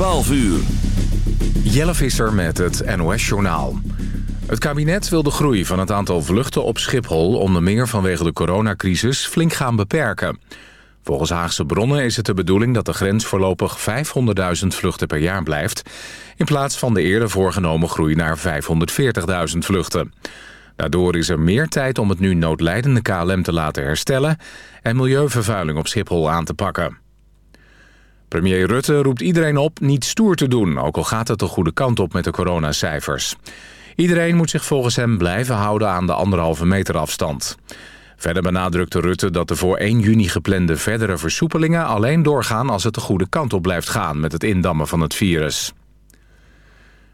12 uur. Jelle Visser met het NOS-journaal. Het kabinet wil de groei van het aantal vluchten op Schiphol... onder meer vanwege de coronacrisis flink gaan beperken. Volgens Haagse bronnen is het de bedoeling dat de grens voorlopig 500.000 vluchten per jaar blijft... in plaats van de eerder voorgenomen groei naar 540.000 vluchten. Daardoor is er meer tijd om het nu noodlijdende KLM te laten herstellen... en milieuvervuiling op Schiphol aan te pakken. Premier Rutte roept iedereen op niet stoer te doen... ook al gaat het de goede kant op met de coronacijfers. Iedereen moet zich volgens hem blijven houden aan de anderhalve meter afstand. Verder benadrukte Rutte dat de voor 1 juni geplande verdere versoepelingen alleen doorgaan als het de goede kant op blijft gaan met het indammen van het virus.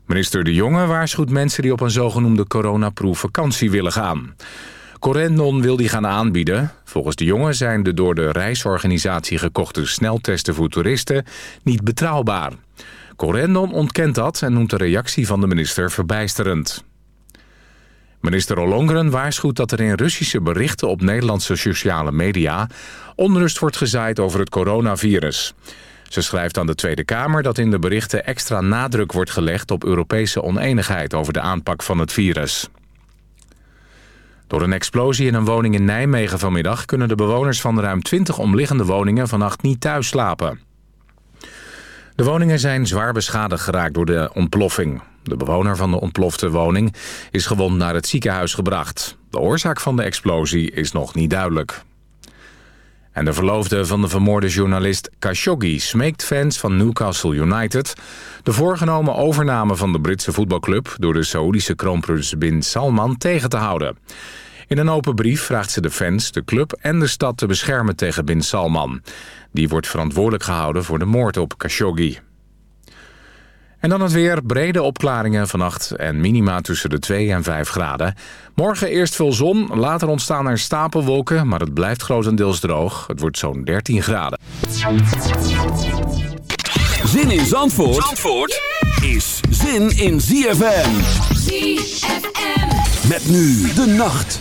Minister De Jonge waarschuwt mensen die op een zogenoemde coronaproof vakantie willen gaan. Corendon wil die gaan aanbieden. Volgens De Jonge zijn de door de reisorganisatie gekochte sneltesten voor toeristen niet betrouwbaar. Corendon ontkent dat en noemt de reactie van de minister verbijsterend. Minister Ollongren waarschuwt dat er in Russische berichten op Nederlandse sociale media onrust wordt gezaaid over het coronavirus. Ze schrijft aan de Tweede Kamer dat in de berichten extra nadruk wordt gelegd op Europese oneenigheid over de aanpak van het virus. Door een explosie in een woning in Nijmegen vanmiddag kunnen de bewoners van ruim 20 omliggende woningen vannacht niet thuis slapen. De woningen zijn zwaar beschadigd geraakt door de ontploffing. De bewoner van de ontplofte woning is gewond naar het ziekenhuis gebracht. De oorzaak van de explosie is nog niet duidelijk. En de verloofde van de vermoorde journalist Khashoggi smeekt fans van Newcastle United... de voorgenomen overname van de Britse voetbalclub... door de Saoedische kroonprins Bin Salman tegen te houden. In een open brief vraagt ze de fans, de club en de stad te beschermen tegen Bin Salman. Die wordt verantwoordelijk gehouden voor de moord op Khashoggi. En dan het weer, brede opklaringen vannacht en minima tussen de 2 en 5 graden. Morgen eerst veel zon, later ontstaan er stapelwolken, maar het blijft grotendeels droog. Het wordt zo'n 13 graden. Zin in Zandvoort, Zandvoort is zin in ZFM. ZFM. Met nu de nacht.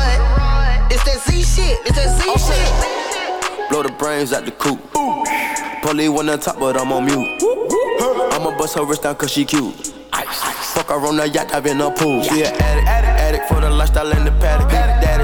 It's that Z shit, it's that Z shit. Blow the brains out the coop. Polly one on top, but I'm on mute. I'ma bust her wrist down cause she cute. Fuck her on the yacht, I've been a pool. She an addict, addict, addict for the lifestyle and the paddock. Daddy,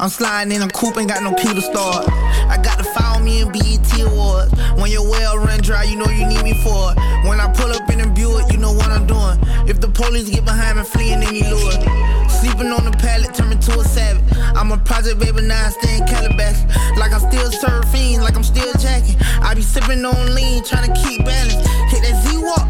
I'm sliding in a coupe, ain't got no key to start. I got to follow me in BET Awards. When your well run dry, you know you need me for it. When I pull up in a Buick, you know what I'm doing. If the police get behind me, fleeing any lure. Sleeping on the pallet, turn me to a savage. I'm a project baby, now I stay in Calabash. Like I'm still surfing, like I'm still jacking. I be sipping on lean, trying to keep balance. Hit that Z-Walk,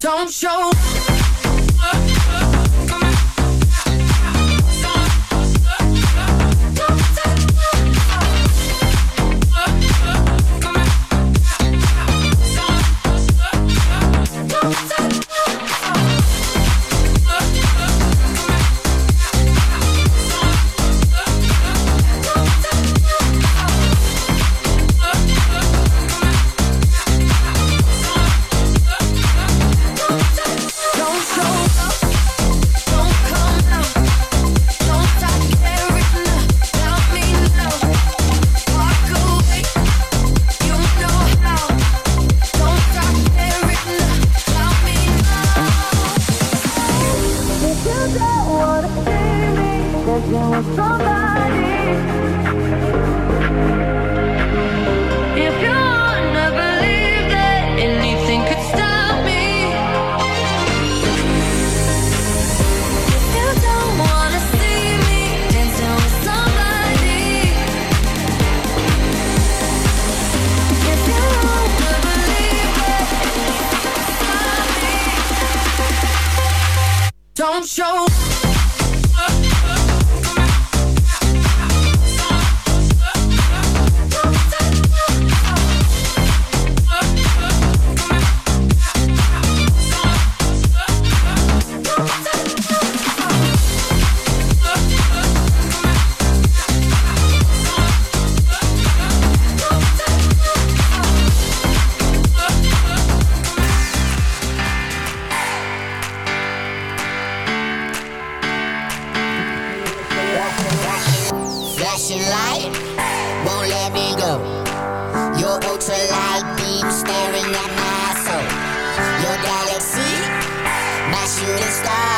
Don't show. Won't let me go. Your ultralight beam staring at my soul. Your galaxy, my shooting star.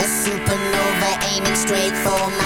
A supernova aiming straight for my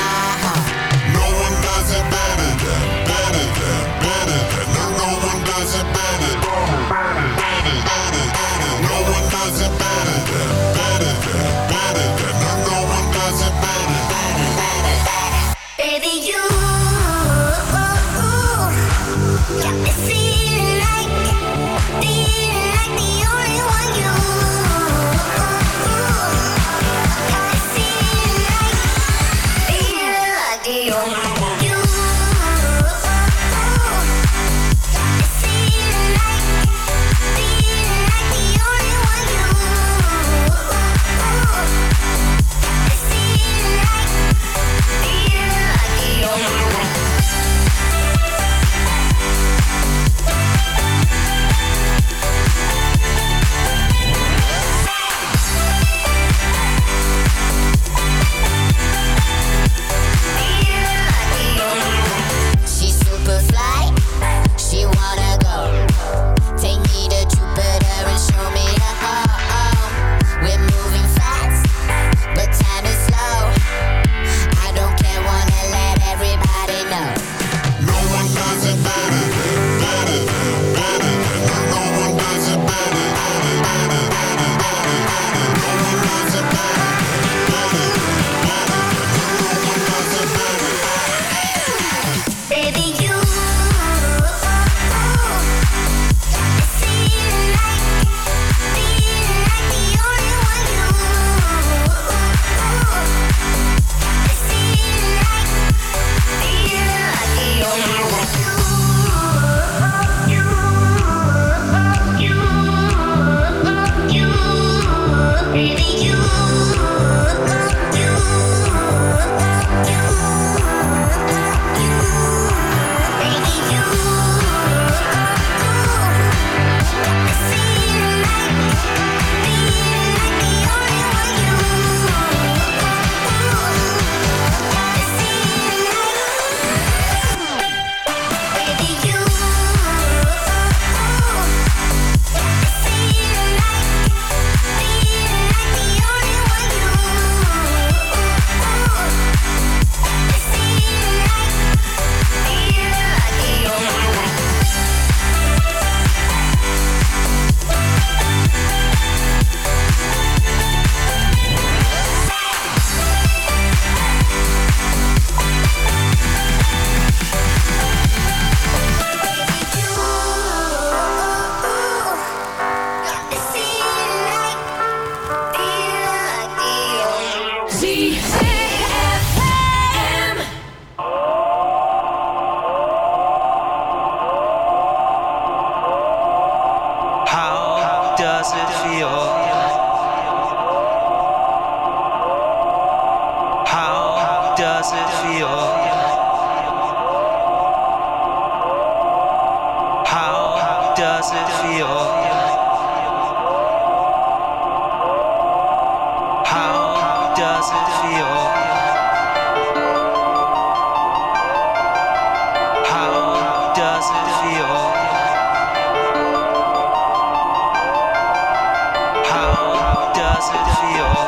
How does it feel?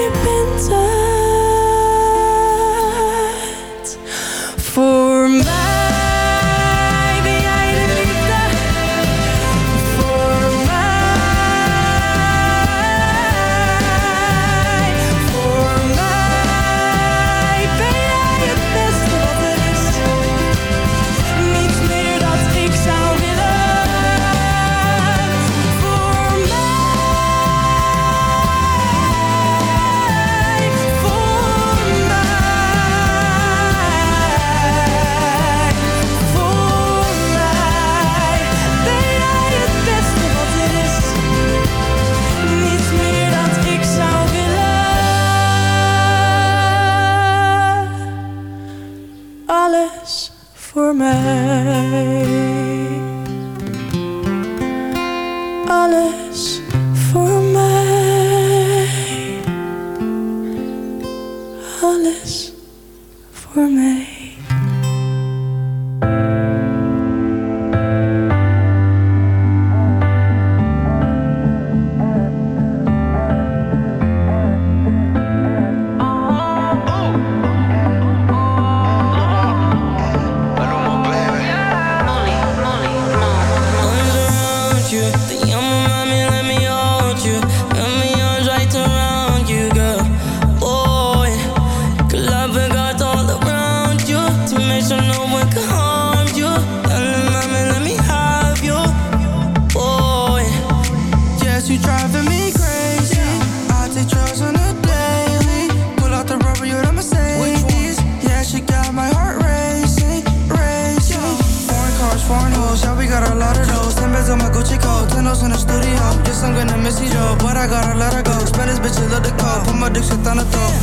house in the studio. Guess I'm gonna miss you, yo. But I gotta let her go. Spend bitches love the little call. Put my dick shit on the eh, throat.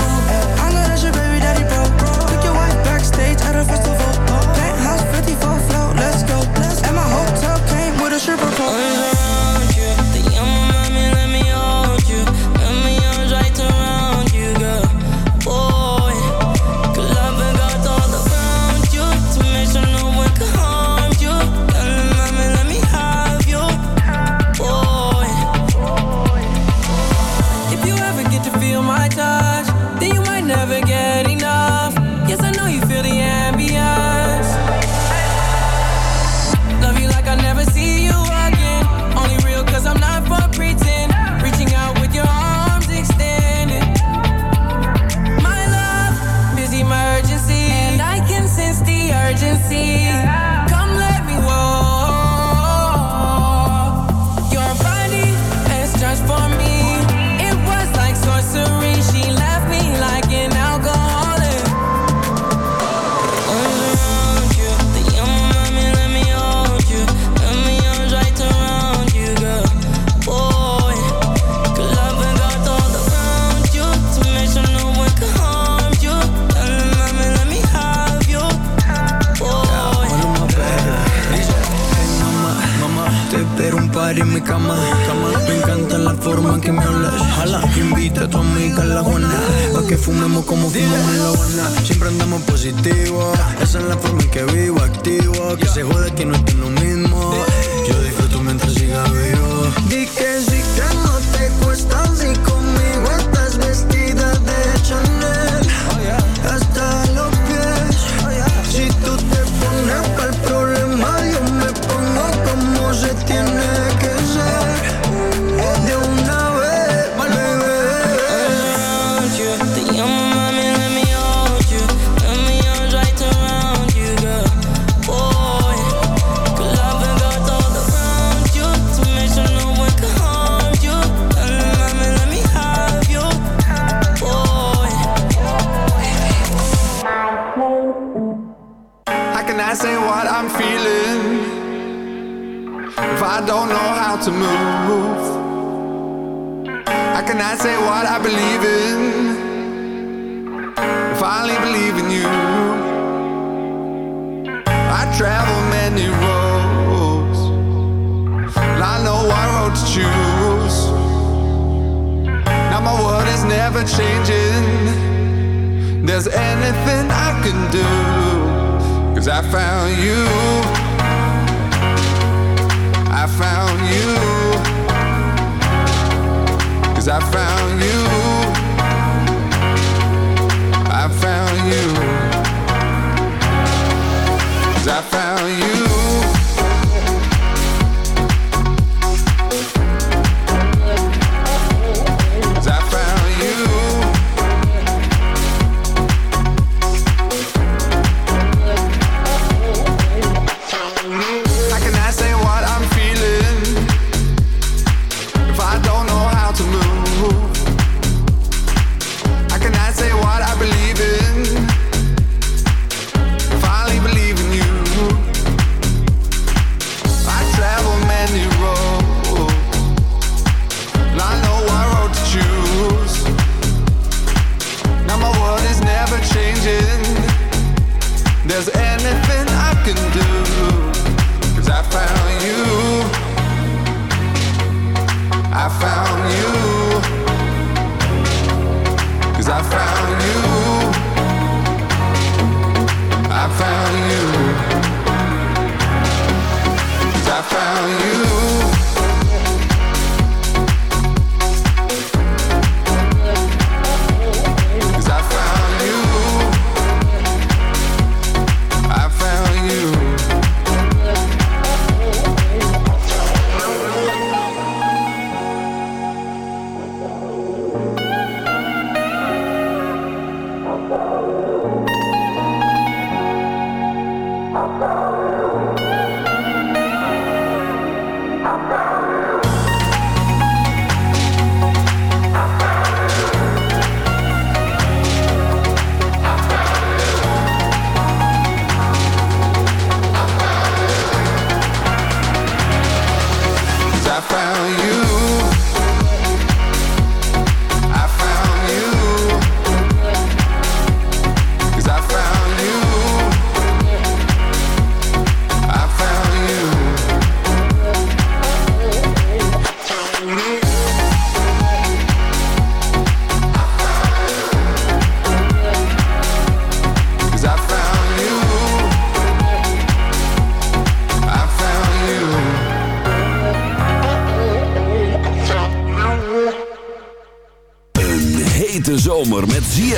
I know that's your baby daddy, bro. Took your wife backstage at a festival. Penthouse 54 float, let's go. And my hotel came with a stripper pole. cama. cama, Me encanta la forma que me hablas. Jala, invita a tu amiga a la Juana. Pa' que fumemos como fumamos en la Habana. Siempre andamos positivo. Esa es la forma en que vivo, activo. Que se jode que no estoy lo mismo. Yo disfruto mientras siga vivo. Di que sí.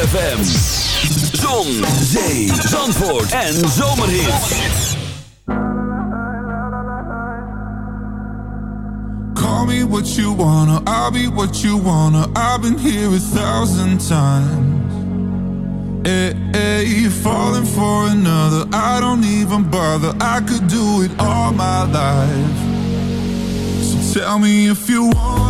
ZFM. Zon, zee, zandvoort en zomerhit. Call me what you wanna, I'll be what you wanna. I've been here a thousand times. Hey, hey, you're falling for another. I don't even bother. I could do it all my life. So tell me if you wanna,